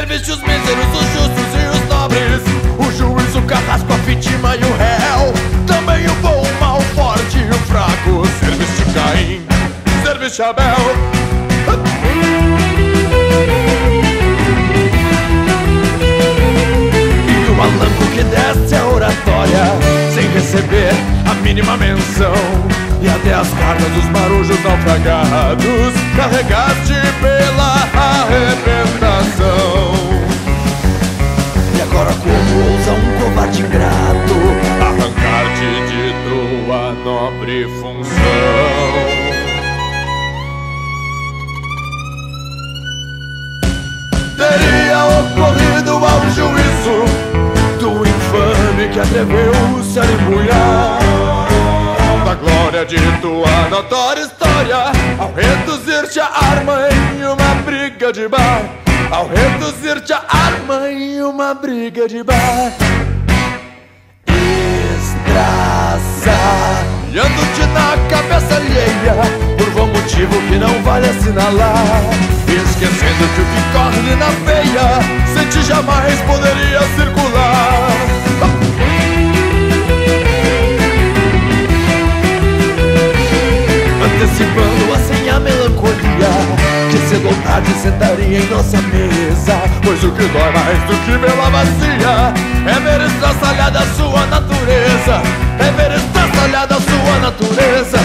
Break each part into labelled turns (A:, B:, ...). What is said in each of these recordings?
A: Entreviste os míseros, os justos e os nobres. O juiz, o carrasco, a vítima e o réu. Também o bom, o mal, o forte e o fraco. Serviste Caim, serviste Abel. E o malandro que desce a oratória Sem receber a mínima menção. E até as cartas dos marujos naufragados Carregaste pela arrebentação nobre função. Teria ocorrido ao juízo do infame que atreveu-se a embulhar da glória de tua notória história ao reduzir-te a arma em uma briga de bar. Ao reduzir-te a arma em uma briga de bar estraçalhando-te na cabeça alheia por bom motivo que não vale assinalar. Esquecendo que o que corre na veia sem ti jamais poderia circular. Antecipando assim a melancolia Que cedo ou tarde sentaria em nossa mesa. Pois o que dói mais do que vê-la vazia É ver estraçalhada a sua natureza. É ver estraçalhada natureza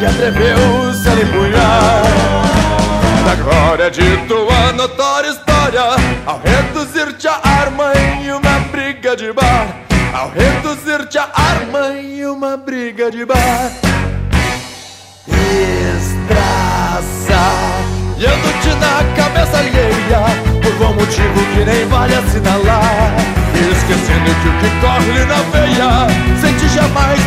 A: que atreveu-se a lhe punhar da glória de tua notória história ao reduzir-te a arma em uma briga de bar. Ao reduzir-te a arma em uma briga de bar. Estraçalhando-te na cabeça alheia por bom motivo que nem vale assinalar. Esquecendo que o que corre na veia sem ti jamais